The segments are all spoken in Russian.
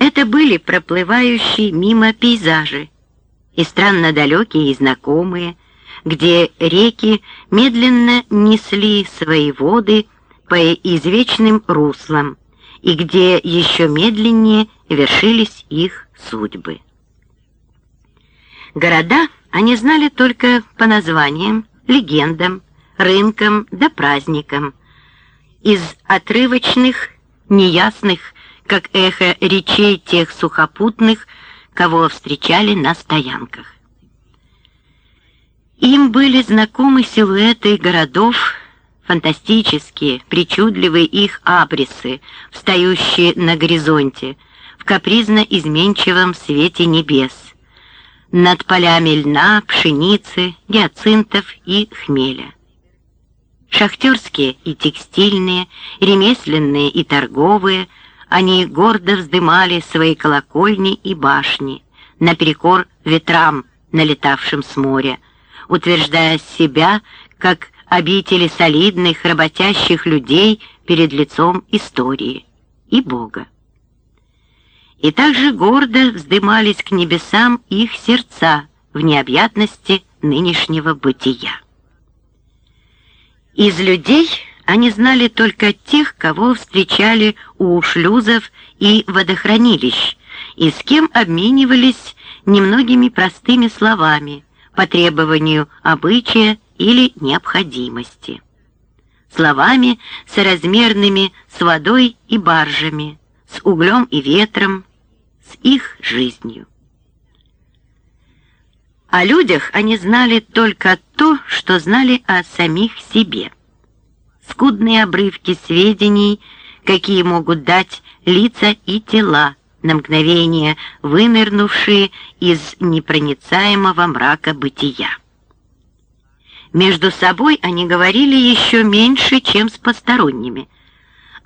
Это были проплывающие мимо пейзажи, и странно далекие и знакомые, где реки медленно несли свои воды по извечным руслам, и где еще медленнее вершились их судьбы. Города они знали только по названиям, легендам, рынкам да праздникам. Из отрывочных, неясных, как эхо речей тех сухопутных, кого встречали на стоянках. Им были знакомы силуэты городов, фантастические, причудливые их абрисы, встающие на горизонте, в капризно-изменчивом свете небес, над полями льна, пшеницы, гиацинтов и хмеля. Шахтерские и текстильные, ремесленные и торговые, они гордо вздымали свои колокольни и башни, наперекор ветрам, налетавшим с моря, утверждая себя как обители солидных, работящих людей перед лицом истории и Бога. И также гордо вздымались к небесам их сердца в необъятности нынешнего бытия. Из людей они знали только тех, кого встречали у шлюзов и водохранилищ, и с кем обменивались немногими простыми словами по требованию обычая или необходимости. Словами, соразмерными с водой и баржами, с углем и ветром, с их жизнью. О людях они знали только то, что знали о самих себе. Скудные обрывки сведений, какие могут дать лица и тела, на мгновение вынырнувшие из непроницаемого мрака бытия. Между собой они говорили еще меньше, чем с посторонними,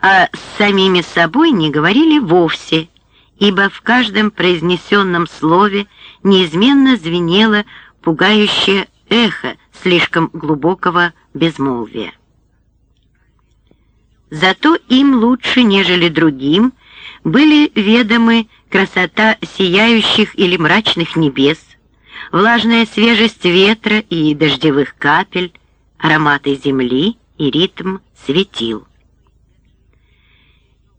а с самими собой не говорили вовсе, ибо в каждом произнесенном слове неизменно звенело пугающее эхо слишком глубокого безмолвия. Зато им лучше, нежели другим, были ведомы красота сияющих или мрачных небес, влажная свежесть ветра и дождевых капель, ароматы земли и ритм светил.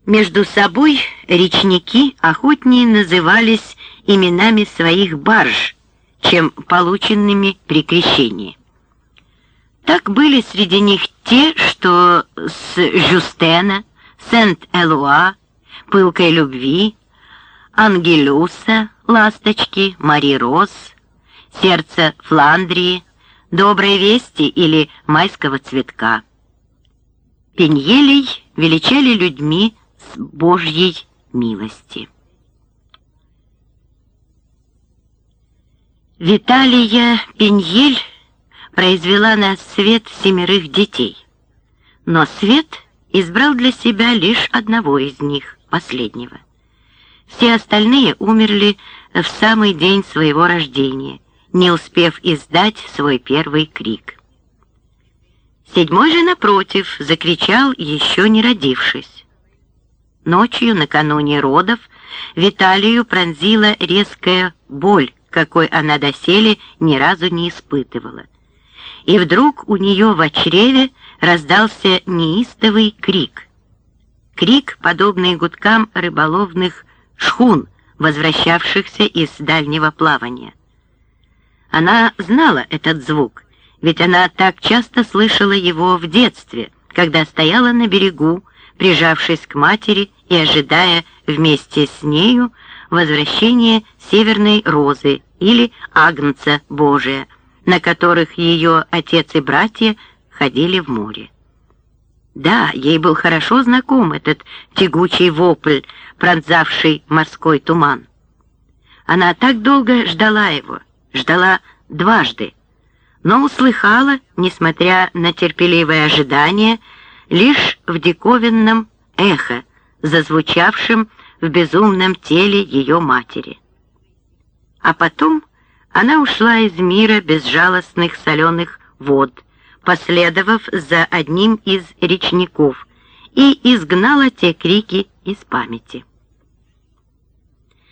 Между собой речники охотнее назывались именами своих барж, чем полученными при крещении. Так были среди них те, что с Жюстена, Сент-Элуа, Пылкой любви, Ангелюса, Ласточки, Мари Роз, Сердце Фландрии, Доброй вести или Майского цветка. Пеньелей величали людьми с Божьей милости. Виталия Пеньель произвела на свет семерых детей, но свет избрал для себя лишь одного из них, последнего. Все остальные умерли в самый день своего рождения, не успев издать свой первый крик. Седьмой же, напротив, закричал, еще не родившись. Ночью, накануне родов, Виталию пронзила резкая боль, какой она доселе ни разу не испытывала. И вдруг у нее в чреве раздался неистовый крик. Крик, подобный гудкам рыболовных шхун, возвращавшихся из дальнего плавания. Она знала этот звук, ведь она так часто слышала его в детстве, когда стояла на берегу, прижавшись к матери и ожидая вместе с нею возвращения Северной Розы или Агнца Божия, на которых ее отец и братья ходили в море. Да, ей был хорошо знаком этот тягучий вопль, пронзавший морской туман. Она так долго ждала его, ждала дважды, но услыхала, несмотря на терпеливое ожидание, лишь в диковинном эхо, зазвучавшем в безумном теле ее матери. А потом она ушла из мира безжалостных соленых вод, последовав за одним из речников, и изгнала те крики из памяти.